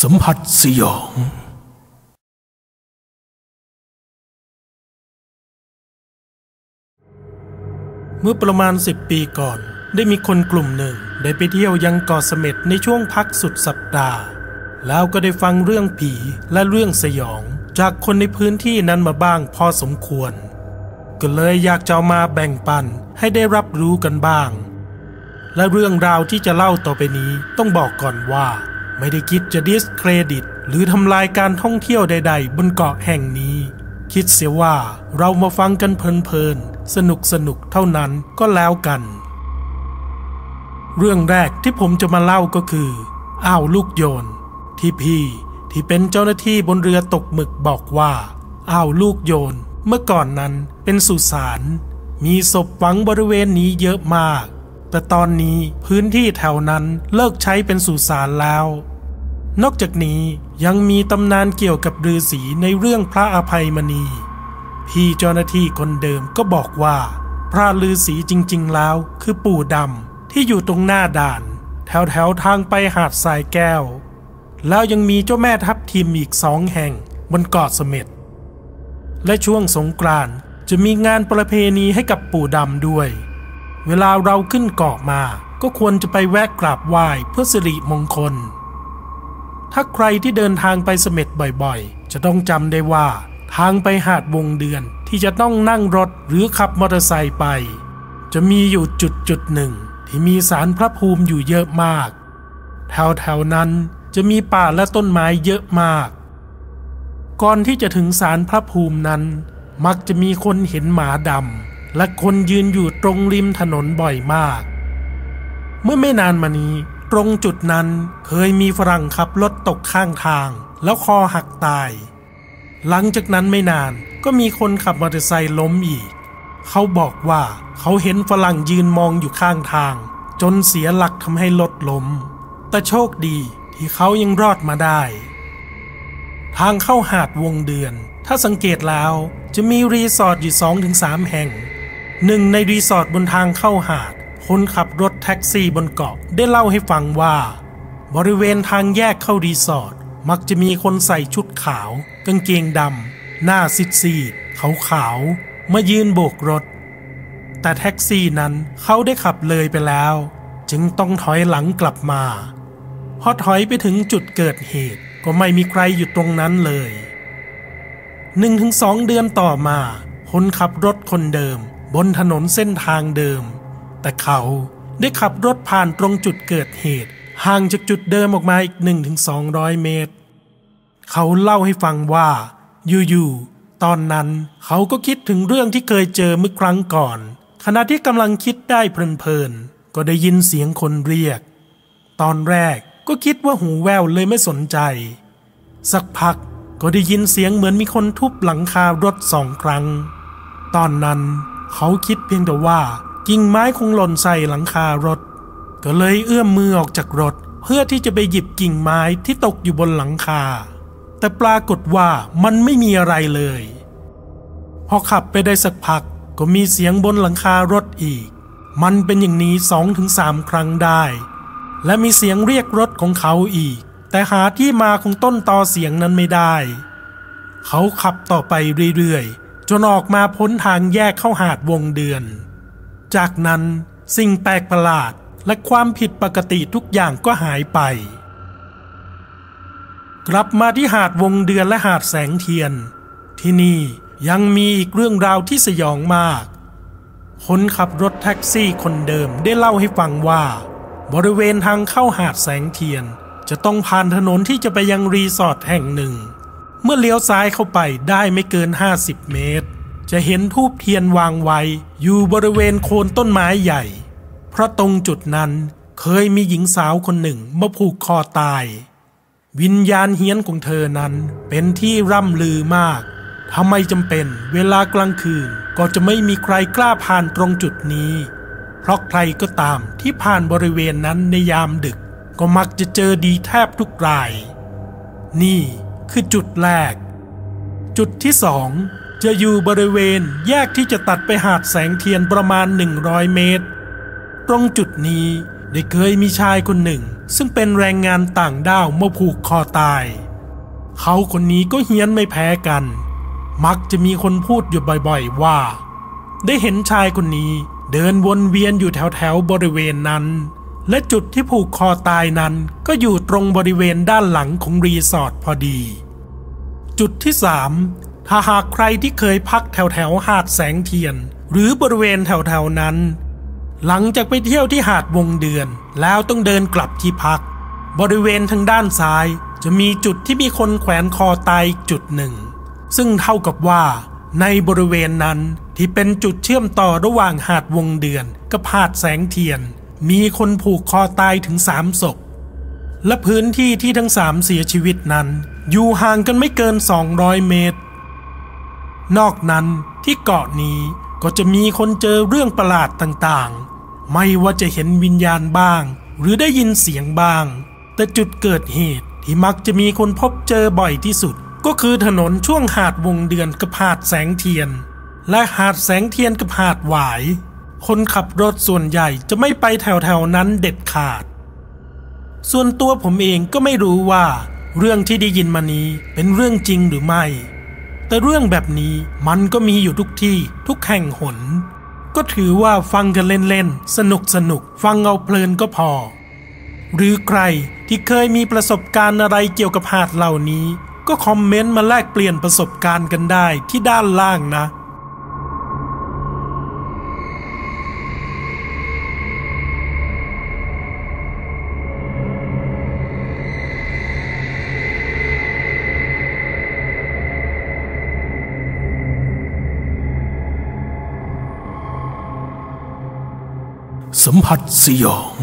สัมผัสสยอง เมื่อประมาณสิบปีก่อน ได้มีคนกลุ่มหนึ่งได้ไปเที่ยวยังเกาะเสม็ดในช่วงพักสุดสัปดาห์ แล้วก็ได้ฟังเรื่องผีและเรื่องสยอง จากคนในพื้นที่นั้นมาบ้างพอสมควร ก็เลยอยากจะามาแบ่งปันให้ได้รับรู้กันบ้าง และเรื่องราวที่จะเล่าต่อไปนี้ต้องบอกก่อนว่า ไม่ได้คิดจะดิสเครดิต หรือทำลายการท่องเที่ยวใด ๆ บนเกาะแห่งนี้ คิดเสียว่าเรามาฟังกันเพลินๆ สนุกสนุกๆเท่านั้นก็แล้วกัน เรื่องแรกที่ผมจะมาเล่าก็คืออ้าวลูกโยน ที่พี่ที่เป็นเจ้าหน้าที่บนเรือตกหมึกบอกว่าอ้าวลูกโยน เมื่อก่อนนั้นเป็นสุสานมีศพฝังบริเวณนี้เยอะมาก แต่ตอนนี้พื้นที่แถวนั้นเลิกใช้เป็นสุสานแล้ว นอกจากนี้ยังมีตำนานเกี่ยวกับฤาษีในเรื่องพระอภัยมณี พี่เจ้าหน้าที่คนเดิมก็บอกว่า พระฤาษีจริง ๆ แล้วคือปู่ดำที่อยู่ตรงหน้าด่าน แถวแถวๆทางไปหาดทรายแก้ว แล้วยังมีเจ้าแม่ทับทิมอีกสองแห่งบนเกาะเสม็ดและช่วงสงกรานต์จะมีงานประเพณีให้กับปู่ดำด้วย เวลาเราขึ้นเกาะมาก็ควรจะไปแวะกราบไหว้เพื่อสิริมงคล ถ้าใครที่เดินทางไปเสม็ดบ่อยๆ จะต้องจำได้ว่า ทางไปหาดวงเดือนที่จะต้องนั่งรถหรือขับมอเตอร์ไซค์ไป จะมีอยู่จุดจุดหนึ่ง ที่มีสารพระภูมิอยู่เยอะมาก แถวแถวๆนั้นจะมีป่าและต้นไม้เยอะมาก ก่อนที่จะถึงสารพระภูมินั้น มักจะมีคนเห็นหมาดำและคนยืนอยู่ตรงริมถนนบ่อยมาก เมื่อไม่นานมานี้ ตรงจุดนั้นเคยมีฝรั่งขับรถตกข้างทาง แล้วคอหักตาย หลังจากนั้นไม่นานก็มีคนขับมอเตอร์ไซค์ล้มอีก เขาบอกว่าเขาเห็นฝรั่งยืนมองอยู่ข้างทาง จนเสียหลักทำให้รถล้ม แต่โชคดีที่เขายังรอดมาได้ ทางเข้าหาดวงเดือน ถ้าสังเกตแล้วจะมีรีสอร์ทอยู่2-3แห่งหนึ่งในรีสอร์ทบนทางเข้าหาด คนขับรถแท็กซี่บนเกาะได้เล่าให้ฟังว่า บริเวณทางแยกเข้ารีสอร์ทมักจะมีคนใส่ชุดขาว กางเกงดำหน้าซีดซีดขาวขาวๆมายืนโบกรถ แต่แท็กซี่นั้นเขาได้ขับเลยไปแล้ว จึงต้องถอยหลังกลับมาพอถอยไปถึงจุดเกิดเหตุก็ไม่มีใครอยู่ตรงนั้นเลยหนึ่งถึงสองเดือนต่อมา คนขับรถคนเดิม บนถนนเส้นทางเดิม แต่เขาได้ขับรถผ่านตรงจุดเกิดเหตุ ห่างจากจุดเดิมออกมาอีกหนึ่งถึงสองร้อยเมตร เขาเล่าให้ฟังว่า อยู่ๆ ตอนนั้นเขาก็คิดถึงเรื่องที่เคยเจอเมื่อครั้งก่อน ขณะที่กำลังคิดได้เพลินๆ ก็ได้ยินเสียงคนเรียก ตอนแรกก็คิดว่าหูแววเลยไม่สนใจ สักพักก็ได้ยินเสียงเหมือนมีคนทุบหลังคารถสองครั้ง ตอนนั้นเขาคิดเพียงแต่ว่า กิ่งไม้คงหล่นใส่หลังคารถ ก็เลยเอื้อมมือออกจากรถ เพื่อที่จะไปหยิบกิ่งไม้ที่ตกอยู่บนหลังคา แต่ปรากฏว่ามันไม่มีอะไรเลย พอขับไปได้สักพักก็มีเสียงบนหลังคารถอีก มันเป็นอย่างนี้สองถึงสามครั้งได้ และมีเสียงเรียกรถของเขาอีก แต่หาที่มาของต้นตอเสียงนั้นไม่ได้ เขาขับต่อไปเรื่อยๆจนออกมาพ้นทางแยกเข้าหาดวงเดือน จากนั้นสิ่งแปลกประหลาดและความผิดปกติทุกอย่างก็หายไป กลับมาที่หาดวงเดือนและหาดแสงเทียน ที่นี่ยังมีอีกเรื่องราวที่สยองมาก คนขับรถแท็กซี่คนเดิมได้เล่าให้ฟังว่า บริเวณทางเข้าหาดแสงเทียน จะต้องผ่านถนนที่จะไปยังรีสอร์ทแห่งหนึ่ง เมื่อเลี้ยวซ้ายเข้าไปได้ไม่เกิน 50 เมตร จะเห็นทูบเทียนวางไว้อยู่บริเวณโคนต้นไม้ใหญ่ เพราะตรงจุดนั้นเคยมีหญิงสาวคนหนึ่งมาผูกคอตาย วิญญาณเฮี้ยนของเธอนั้นเป็นที่ร่ำลือมากทำไมจำเป็นเวลากลางคืนก็จะไม่มีใครกล้าผ่านตรงจุดนี้ เพราะใครก็ตามที่ผ่านบริเวณนั้นในยามดึก ก็มักจะเจอดีแทบทุกราย นี่คือจุดแรก จุดที่สอง จะอยู่บริเวณแยกที่จะตัดไปหาดแสงเทียนประมาณ 100 เมตร ตรงจุดนี้ได้เคยมีชายคนหนึ่ง ซึ่งเป็นแรงงานต่างด้าวมาผูกคอตาย เขาคนนี้ก็เฮี้ยนไม่แพ้กัน มักจะมีคนพูดอยู่บ่อยๆว่า ได้เห็นชายคนนี้เดินวนเวียนอยู่แถวๆบริเวณนั้น และจุดที่ผูกคอตายนั้นก็อยู่ตรงบริเวณด้านหลังของรีสอร์ทพอดี จุดที่สาม ถ้าหากใครที่เคยพักแถวแถวหาดแสงเทียน หรือบริเวณแถวแถวนั้น หลังจากไปเที่ยวที่หาดวงเดือน แล้วต้องเดินกลับที่พัก บริเวณทางด้านซ้าย จะมีจุดที่มีคนแขวนคอตายอีกจุดหนึ่ง ซึ่งเท่ากับว่า ในบริเวณนั้นที่เป็นจุดเชื่อมต่อระหว่างหาดวงเดือน กับหาดแสงเทียน มีคนผูกคอตายถึงสามศพและพื้นที่ที่ทั้งสามเสียชีวิตนั้น อยู่ห่างกันไม่เกิน 200 เมตร นอกนั้นที่เกาะนี้ก็จะมีคนเจอเรื่องประหลาดต่างๆ ไม่ว่าจะเห็นวิญญาณบ้าง หรือได้ยินเสียงบ้าง แต่จุดเกิดเหตุที่มักจะมีคนพบเจอบ่อยที่สุด ก็คือถนนช่วงหาดวงเดือนกับหาดแสงเทียน และหาดแสงเทียนกับหาดหวาย คนขับรถส่วนใหญ่จะไม่ไปแถวๆนั้นเด็ดขาด ส่วนตัวผมเองก็ไม่รู้ว่า เรื่องที่ได้ยินมานี้เป็นเรื่องจริงหรือไม่ แต่เรื่องแบบนี้มันก็มีอยู่ทุกที่ทุกแห่งหน ก็ถือว่าฟังกันเล่นๆ สนุกสนุกๆฟังเอาเพลินก็พอ หรือใครที่เคยมีประสบการณ์อะไรเกี่ยวกับหาดเหล่านี้ ก็คอมเมนต์มาแลกเปลี่ยนประสบการณ์กันได้ที่ด้านล่างนะ สัมผัสสยอง